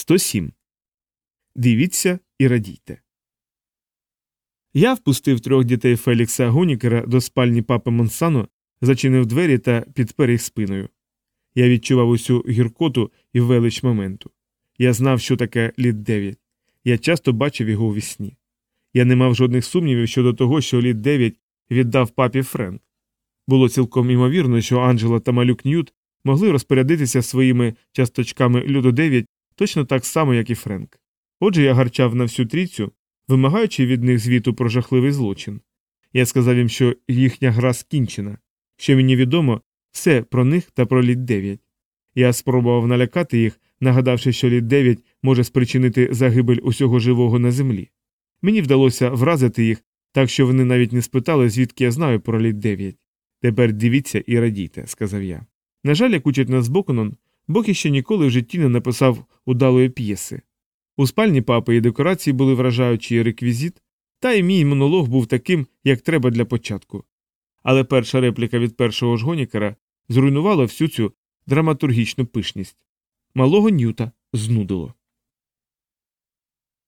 107. Дивіться і радійте. Я впустив трьох дітей Фелікса Гонікера до спальні папи Монсано, зачинив двері та підпер їх спиною. Я відчував усю гіркоту і велич моменту. Я знав, що таке літ 9. Я часто бачив його у вісні. Я не мав жодних сумнівів щодо того, що літ 9 віддав папі Френк. Було цілком імовірно, що Анджела та малюк Ньют могли розпорядитися своїми часточками люду 9 точно так само, як і Френк. Отже, я гарчав на всю трійцю, вимагаючи від них звіту про жахливий злочин. Я сказав їм, що їхня гра скінчена, що мені відомо все про них та про літ 9. Я спробував налякати їх, нагадавши, що літ 9 може спричинити загибель усього живого на землі. Мені вдалося вразити їх, так що вони навіть не спитали, звідки я знаю про літ 9. Тепер дивіться і радійте, сказав я. На жаль, як учить нас Боконон, Бог іще ніколи в житті не написав удалої п'єси. У спальні папи і декорації були вражаючий реквізит, та й мій монолог був таким, як треба для початку. Але перша репліка від першого ж гонікера зруйнувала всю цю драматургічну пишність. Малого Ньюта знудило.